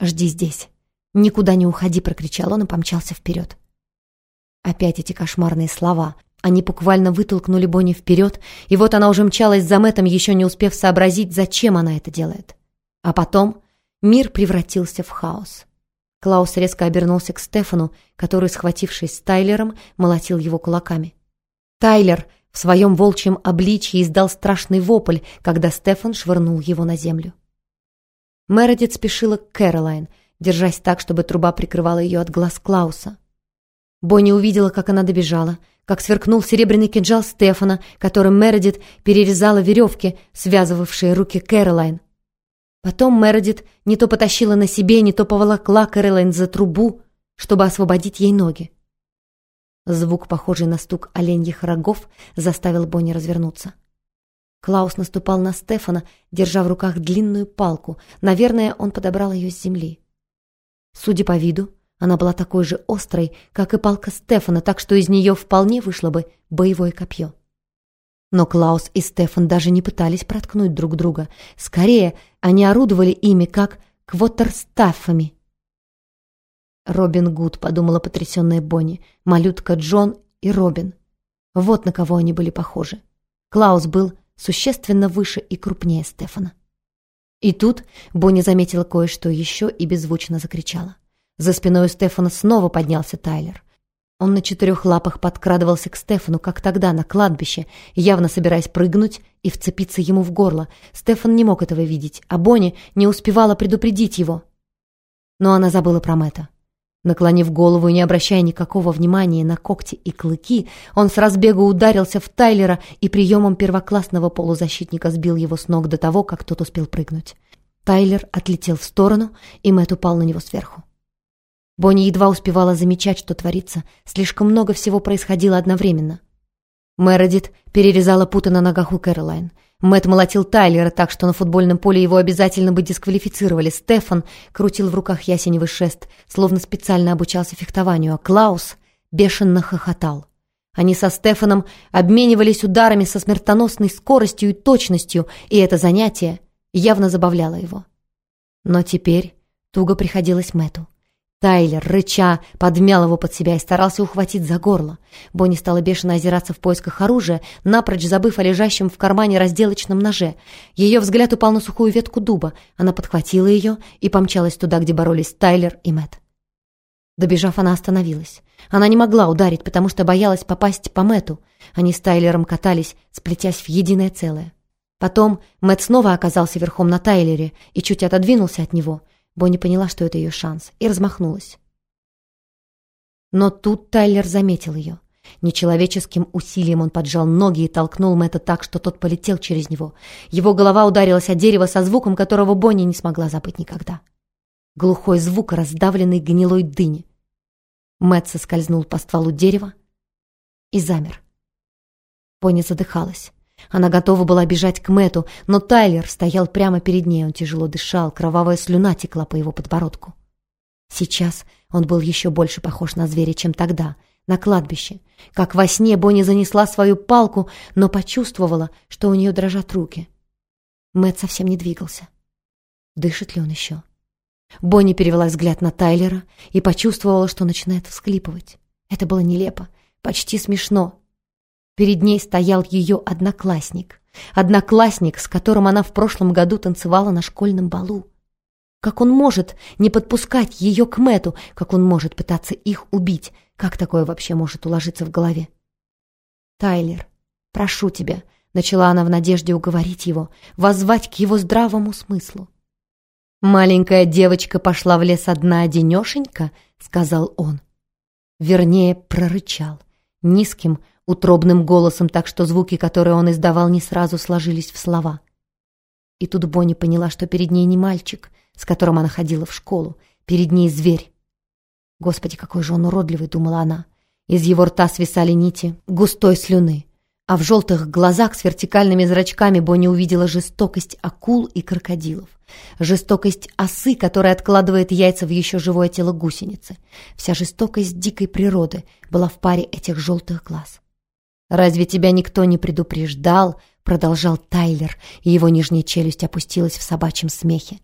«Жди здесь. Никуда не уходи», — прокричал он и помчался вперед. Опять эти кошмарные слова. Они буквально вытолкнули Бонни вперед, и вот она уже мчалась за Мэттом, еще не успев сообразить, зачем она это делает. А потом мир превратился в хаос. Клаус резко обернулся к Стефану, который, схватившись с Тайлером, молотил его кулаками. Тайлер в своем волчьем обличье издал страшный вопль, когда Стефан швырнул его на землю. Мередит спешила к Кэролайн, держась так, чтобы труба прикрывала ее от глаз Клауса. Бонни увидела, как она добежала, как сверкнул серебряный кинжал Стефана, которым Мередит перерезала веревки, связывавшие руки Кэролайн. Потом Мередит не то потащила на себе, не то поволокла Кэролайн за трубу, чтобы освободить ей ноги. Звук, похожий на стук оленьих рогов, заставил Бонни развернуться. Клаус наступал на Стефана, держа в руках длинную палку. Наверное, он подобрал ее с земли. Судя по виду, она была такой же острой, как и палка Стефана, так что из нее вполне вышло бы боевое копье. Но Клаус и Стефан даже не пытались проткнуть друг друга. Скорее, они орудовали ими, как квотерстаффами. «Робин Гуд», — подумала потрясенная Бонни, малютка Джон и Робин. Вот на кого они были похожи. Клаус был существенно выше и крупнее Стефана. И тут Бонни заметила кое-что еще и беззвучно закричала. За спиной у Стефана снова поднялся Тайлер. Он на четырех лапах подкрадывался к Стефану, как тогда, на кладбище, явно собираясь прыгнуть и вцепиться ему в горло. Стефан не мог этого видеть, а Бонни не успевала предупредить его. Но она забыла про Мэтта. Наклонив голову и не обращая никакого внимания на когти и клыки, он с разбегу ударился в Тайлера и приемом первоклассного полузащитника сбил его с ног до того, как тот успел прыгнуть. Тайлер отлетел в сторону, и Мэтт упал на него сверху. Бонни едва успевала замечать, что творится. Слишком много всего происходило одновременно. Мередит перерезала путы на ногах у Кэролайн. Мэтт молотил Тайлера так, что на футбольном поле его обязательно бы дисквалифицировали. Стефан крутил в руках ясеневый шест, словно специально обучался фехтованию, а Клаус бешено хохотал. Они со Стефаном обменивались ударами со смертоносной скоростью и точностью, и это занятие явно забавляло его. Но теперь туго приходилось Мэтту. Тайлер, рыча, подмял его под себя и старался ухватить за горло. Бонни стала бешено озираться в поисках оружия, напрочь забыв о лежащем в кармане разделочном ноже. Ее взгляд упал на сухую ветку дуба. Она подхватила ее и помчалась туда, где боролись Тайлер и Мэтт. Добежав, она остановилась. Она не могла ударить, потому что боялась попасть по Мэтту. Они с Тайлером катались, сплетясь в единое целое. Потом Мэтт снова оказался верхом на Тайлере и чуть отодвинулся от него — Бонни поняла, что это ее шанс, и размахнулась. Но тут Тайлер заметил ее. Нечеловеческим усилием он поджал ноги и толкнул Мэтта так, что тот полетел через него. Его голова ударилась о дерево со звуком, которого Бонни не смогла забыть никогда. Глухой звук раздавленной гнилой дыни. Мэтт соскользнул по стволу дерева и замер. Бонни задыхалась. Она готова была бежать к Мэту, но Тайлер стоял прямо перед ней. Он тяжело дышал, кровавая слюна текла по его подбородку. Сейчас он был еще больше похож на зверя, чем тогда, на кладбище. Как во сне Бонни занесла свою палку, но почувствовала, что у нее дрожат руки. Мэт совсем не двигался. Дышит ли он еще? Бонни перевела взгляд на Тайлера и почувствовала, что начинает всхлипывать. Это было нелепо, почти смешно. Перед ней стоял ее одноклассник. Одноклассник, с которым она в прошлом году танцевала на школьном балу. Как он может не подпускать ее к Мэту? Как он может пытаться их убить? Как такое вообще может уложиться в голове? «Тайлер, прошу тебя», — начала она в надежде уговорить его, воззвать к его здравому смыслу. «Маленькая девочка пошла в лес одна одинешенька», — сказал он. Вернее, прорычал. Низким, утробным голосом, так что звуки, которые он издавал, не сразу сложились в слова. И тут Бонни поняла, что перед ней не мальчик, с которым она ходила в школу, перед ней зверь. «Господи, какой же он уродливый!» — думала она. Из его рта свисали нити густой слюны, а в желтых глазах с вертикальными зрачками Бонни увидела жестокость акул и крокодилов, жестокость осы, которая откладывает яйца в еще живое тело гусеницы. Вся жестокость дикой природы была в паре этих желтых глаз. «Разве тебя никто не предупреждал?» — продолжал Тайлер, и его нижняя челюсть опустилась в собачьем смехе.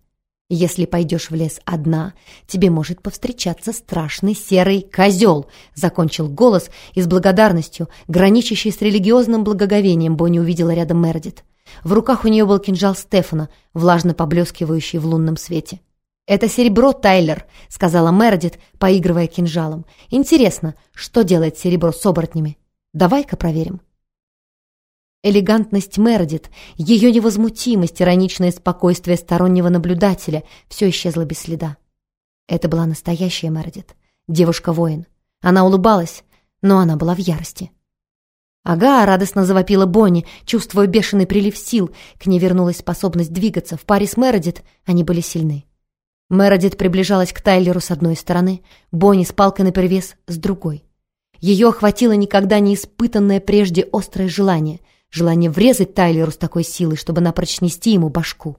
Если пойдешь в лес одна, тебе может повстречаться страшный серый козел», — закончил голос и с благодарностью, граничащей с религиозным благоговением, Бонни увидела рядом Мередит. В руках у нее был кинжал Стефана, влажно поблескивающий в лунном свете. «Это серебро, Тайлер», — сказала Мередит, поигрывая кинжалом. «Интересно, что делает серебро с оборотнями? Давай-ка проверим». Элегантность Мередит, ее невозмутимость, ироничное спокойствие стороннего наблюдателя — все исчезло без следа. Это была настоящая Мередит, девушка-воин. Она улыбалась, но она была в ярости. «Ага!» — радостно завопила Бонни, чувствуя бешеный прилив сил. К ней вернулась способность двигаться. В паре с Мередит они были сильны. Мередит приближалась к Тайлеру с одной стороны, Бонни с палкой наперевес с другой. Ее охватило никогда не испытанное прежде острое желание — желание врезать Тайлеру с такой силой, чтобы напрочь снести ему башку.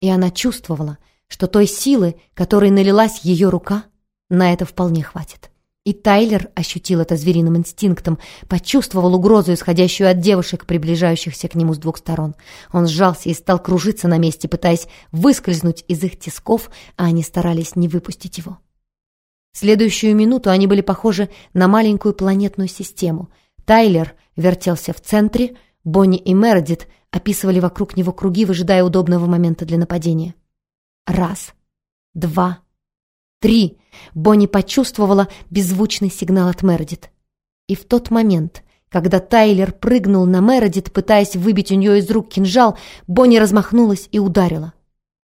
И она чувствовала, что той силы, которой налилась ее рука, на это вполне хватит. И Тайлер ощутил это звериным инстинктом, почувствовал угрозу, исходящую от девушек, приближающихся к нему с двух сторон. Он сжался и стал кружиться на месте, пытаясь выскользнуть из их тисков, а они старались не выпустить его. Следующую минуту они были похожи на маленькую планетную систему. Тайлер вертелся в центре, Бонни и Мередит описывали вокруг него круги, выжидая удобного момента для нападения. Раз, два, три. Бонни почувствовала беззвучный сигнал от Мередит. И в тот момент, когда Тайлер прыгнул на Мередит, пытаясь выбить у нее из рук кинжал, Бонни размахнулась и ударила.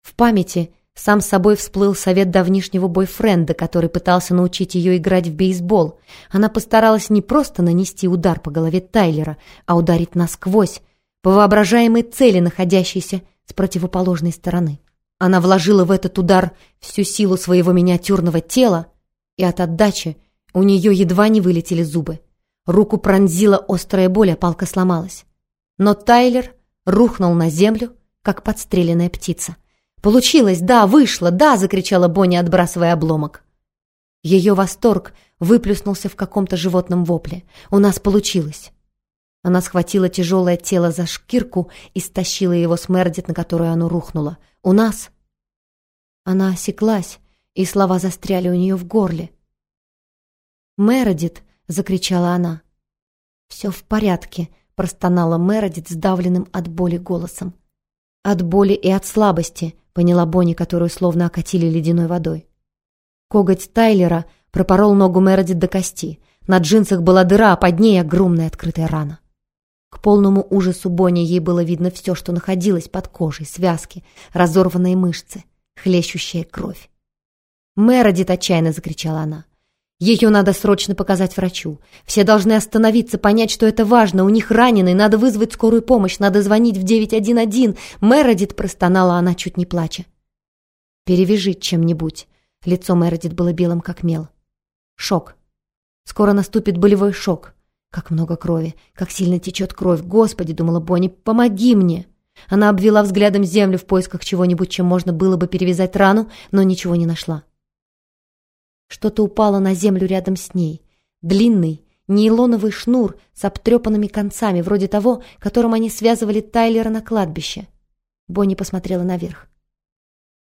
В памяти сам собой всплыл совет давнишнего бойфренда, который пытался научить ее играть в бейсбол. Она постаралась не просто нанести удар по голове Тайлера, а ударить насквозь, по воображаемой цели, находящейся с противоположной стороны. Она вложила в этот удар всю силу своего миниатюрного тела, и от отдачи у нее едва не вылетели зубы. Руку пронзила острая боль, а палка сломалась. Но Тайлер рухнул на землю, как подстреленная птица. «Получилось! Да, вышло! Да!» — закричала Бонни, отбрасывая обломок. Ее восторг выплюснулся в каком-то животном вопле. «У нас получилось!» Она схватила тяжелое тело за шкирку и стащила его с Мердит, на которую оно рухнуло. «У нас!» Она осеклась, и слова застряли у нее в горле. «Мередит!» — закричала она. «Все в порядке!» — простонала Мередит сдавленным от боли голосом. От боли и от слабости, поняла Бонни, которую словно окатили ледяной водой. Коготь Тайлера пропорол ногу Мередит до кости. На джинсах была дыра, а под ней огромная открытая рана. К полному ужасу Бонни ей было видно все, что находилось под кожей, связки, разорванные мышцы, хлещущая кровь. «Мередит!» — отчаянно закричала она. Ее надо срочно показать врачу. Все должны остановиться, понять, что это важно. У них раненый, надо вызвать скорую помощь, надо звонить в 911. Мередит простонала она, чуть не плача. Перевяжи чем-нибудь. Лицо Мередит было белым, как мел. Шок. Скоро наступит болевой шок. Как много крови, как сильно течет кровь. Господи, думала Бонни, помоги мне. Она обвела взглядом землю в поисках чего-нибудь, чем можно было бы перевязать рану, но ничего не нашла. Что-то упало на землю рядом с ней. Длинный, нейлоновый шнур с обтрепанными концами, вроде того, которым они связывали Тайлера на кладбище. Бонни посмотрела наверх.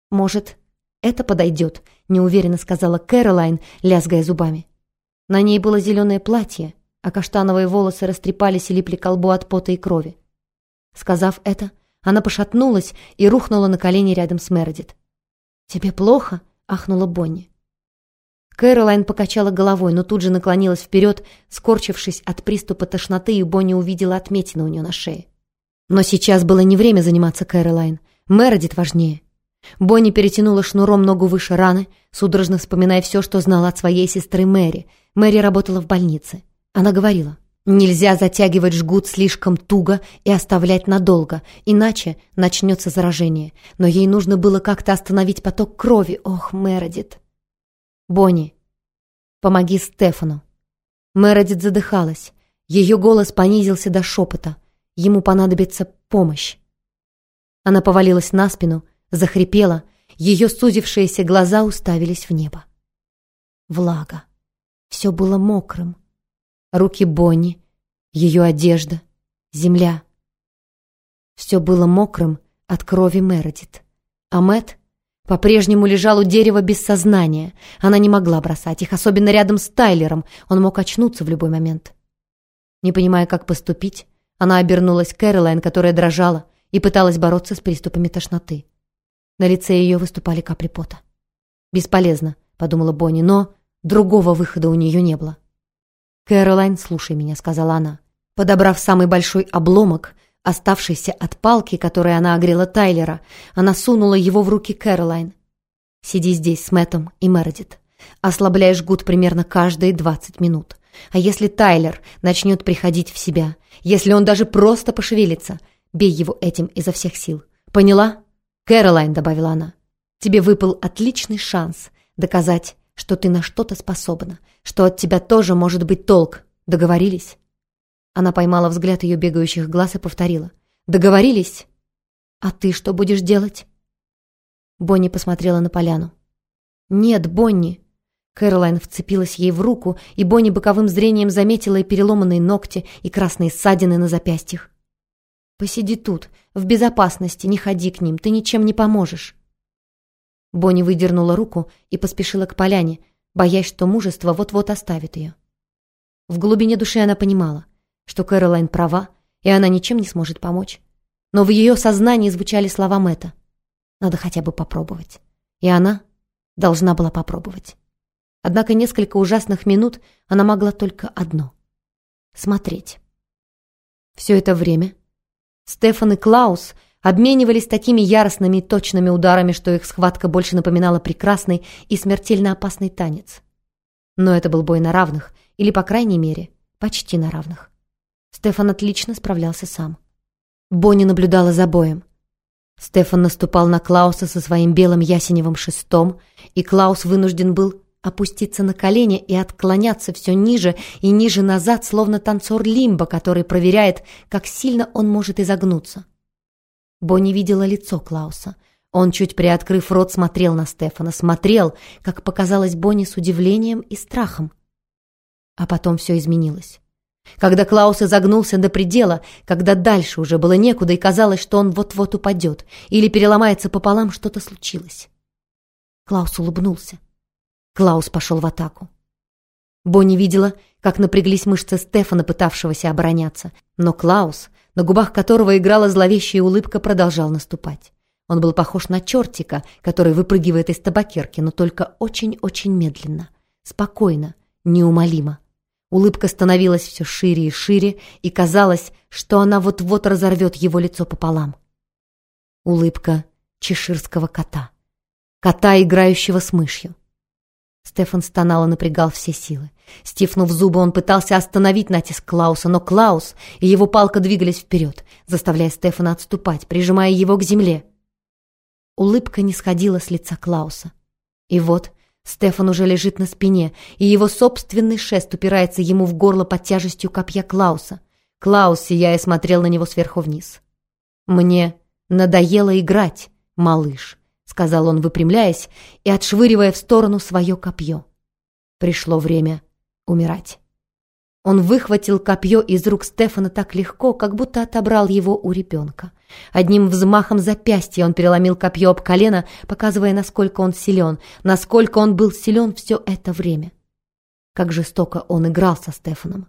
«Может, это подойдет?» — неуверенно сказала Кэролайн, лязгая зубами. На ней было зеленое платье, а каштановые волосы растрепались и липли колбу от пота и крови. Сказав это, она пошатнулась и рухнула на колени рядом с Мередит. «Тебе плохо?» — ахнула Бонни. Кэролайн покачала головой, но тут же наклонилась вперед, скорчившись от приступа тошноты, и Бонни увидела отметину у нее на шее. Но сейчас было не время заниматься Кэролайн. Мередит важнее. Бонни перетянула шнуром ногу выше раны, судорожно вспоминая все, что знала от своей сестры Мэри. Мэри работала в больнице. Она говорила, «Нельзя затягивать жгут слишком туго и оставлять надолго, иначе начнется заражение. Но ей нужно было как-то остановить поток крови. Ох, Мередит!» «Бонни, помоги Стефану». Мередит задыхалась. Ее голос понизился до шепота. Ему понадобится помощь. Она повалилась на спину, захрипела, ее сузившиеся глаза уставились в небо. Влага. Все было мокрым. Руки Бонни, ее одежда, земля. Все было мокрым от крови Мередит. А Мэтт по-прежнему лежал у дерева без сознания. Она не могла бросать их, особенно рядом с Тайлером. Он мог очнуться в любой момент. Не понимая, как поступить, она обернулась к Кэролайн, которая дрожала и пыталась бороться с приступами тошноты. На лице ее выступали капли пота. «Бесполезно», — подумала Бонни, но другого выхода у нее не было. «Кэролайн, слушай меня», — сказала она. Подобрав самый большой обломок, оставшийся от палки, которой она огрела Тайлера, она сунула его в руки Кэролайн. «Сиди здесь с Мэттом и Мередит. Ослабляй жгут примерно каждые двадцать минут. А если Тайлер начнет приходить в себя, если он даже просто пошевелится, бей его этим изо всех сил. Поняла?» «Кэролайн», — добавила она, — «тебе выпал отличный шанс доказать, что ты на что-то способна, что от тебя тоже может быть толк. Договорились?» Она поймала взгляд ее бегающих глаз и повторила. «Договорились? А ты что будешь делать?» Бонни посмотрела на поляну. «Нет, Бонни!» Кэролайн вцепилась ей в руку, и Бонни боковым зрением заметила и переломанные ногти, и красные ссадины на запястьях. «Посиди тут, в безопасности, не ходи к ним, ты ничем не поможешь». Бонни выдернула руку и поспешила к поляне, боясь, что мужество вот-вот оставит ее. В глубине души она понимала, что Кэролайн права, и она ничем не сможет помочь. Но в ее сознании звучали слова Мэтта. Надо хотя бы попробовать. И она должна была попробовать. Однако несколько ужасных минут она могла только одно — смотреть. Все это время Стефан и Клаус обменивались такими яростными и точными ударами, что их схватка больше напоминала прекрасный и смертельно опасный танец. Но это был бой на равных, или, по крайней мере, почти на равных. Стефан отлично справлялся сам. Бонни наблюдала за боем. Стефан наступал на Клауса со своим белым ясеневым шестом, и Клаус вынужден был опуститься на колени и отклоняться все ниже и ниже назад, словно танцор лимба, который проверяет, как сильно он может изогнуться. Бонни видела лицо Клауса. Он, чуть приоткрыв рот, смотрел на Стефана, смотрел, как показалось Бонни, с удивлением и страхом. А потом все изменилось. Когда Клаус изогнулся до предела, когда дальше уже было некуда и казалось, что он вот-вот упадет или переломается пополам, что-то случилось. Клаус улыбнулся. Клаус пошел в атаку. Бонни видела, как напряглись мышцы Стефана, пытавшегося обороняться, но Клаус, на губах которого играла зловещая улыбка, продолжал наступать. Он был похож на чертика, который выпрыгивает из табакерки, но только очень-очень медленно, спокойно, неумолимо. Улыбка становилась все шире и шире, и казалось, что она вот-вот разорвет его лицо пополам. Улыбка чеширского кота. Кота, играющего с мышью. Стефан стонал и напрягал все силы. Стифнув зубы, он пытался остановить натиск Клауса, но Клаус и его палка двигались вперед, заставляя Стефана отступать, прижимая его к земле. Улыбка не сходила с лица Клауса. И вот Стефан уже лежит на спине, и его собственный шест упирается ему в горло под тяжестью копья Клауса. Клаус, сияя, смотрел на него сверху вниз. «Мне надоело играть, малыш», — сказал он, выпрямляясь и отшвыривая в сторону свое копье. Пришло время умирать. Он выхватил копье из рук Стефана так легко, как будто отобрал его у ребенка. Одним взмахом запястья он переломил копье об колено, показывая, насколько он силен, насколько он был силен все это время. Как жестоко он играл со Стефаном.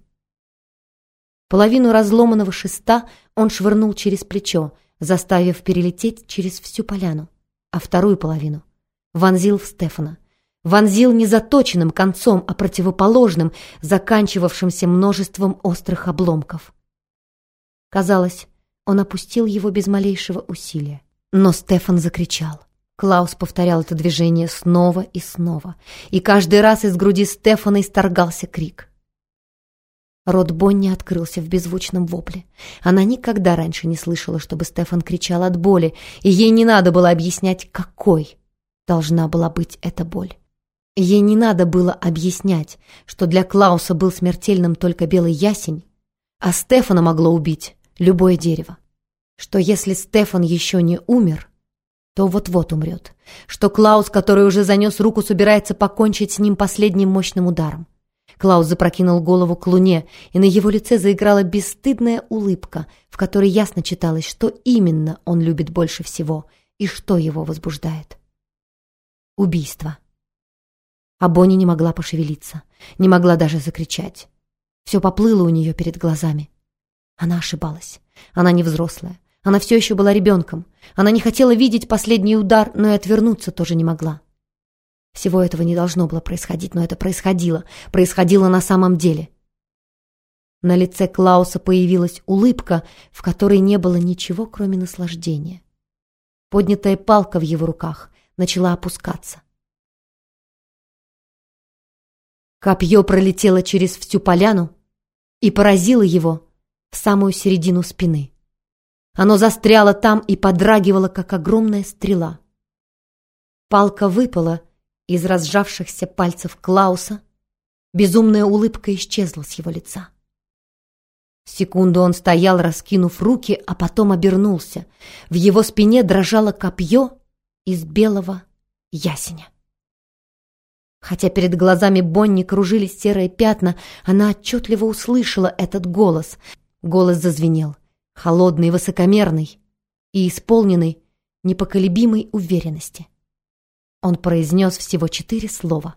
Половину разломанного шеста он швырнул через плечо, заставив перелететь через всю поляну, а вторую половину вонзил в Стефана вонзил не заточенным концом, а противоположным, заканчивавшимся множеством острых обломков. Казалось, он опустил его без малейшего усилия. Но Стефан закричал. Клаус повторял это движение снова и снова, и каждый раз из груди Стефана исторгался крик. Рот Бонни открылся в беззвучном вопле. Она никогда раньше не слышала, чтобы Стефан кричал от боли, и ей не надо было объяснять, какой должна была быть эта боль. Ей не надо было объяснять, что для Клауса был смертельным только белый ясень, а Стефана могло убить любое дерево. Что если Стефан еще не умер, то вот-вот умрет. Что Клаус, который уже занес руку, собирается покончить с ним последним мощным ударом. Клаус запрокинул голову к луне, и на его лице заиграла бесстыдная улыбка, в которой ясно читалось, что именно он любит больше всего и что его возбуждает. убийство. А Бонни не могла пошевелиться, не могла даже закричать. Все поплыло у нее перед глазами. Она ошибалась. Она не взрослая. Она все еще была ребенком. Она не хотела видеть последний удар, но и отвернуться тоже не могла. Всего этого не должно было происходить, но это происходило. Происходило на самом деле. На лице Клауса появилась улыбка, в которой не было ничего, кроме наслаждения. Поднятая палка в его руках начала опускаться. Копье пролетело через всю поляну и поразило его в самую середину спины. Оно застряло там и подрагивало, как огромная стрела. Палка выпала из разжавшихся пальцев Клауса. Безумная улыбка исчезла с его лица. Секунду он стоял, раскинув руки, а потом обернулся. В его спине дрожало копье из белого ясеня. Хотя перед глазами Бонни кружились серые пятна, она отчетливо услышала этот голос. Голос зазвенел, холодный, высокомерный и исполненный непоколебимой уверенности. Он произнес всего четыре слова.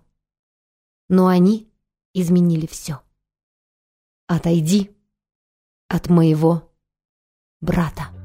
Но они изменили все. «Отойди от моего брата».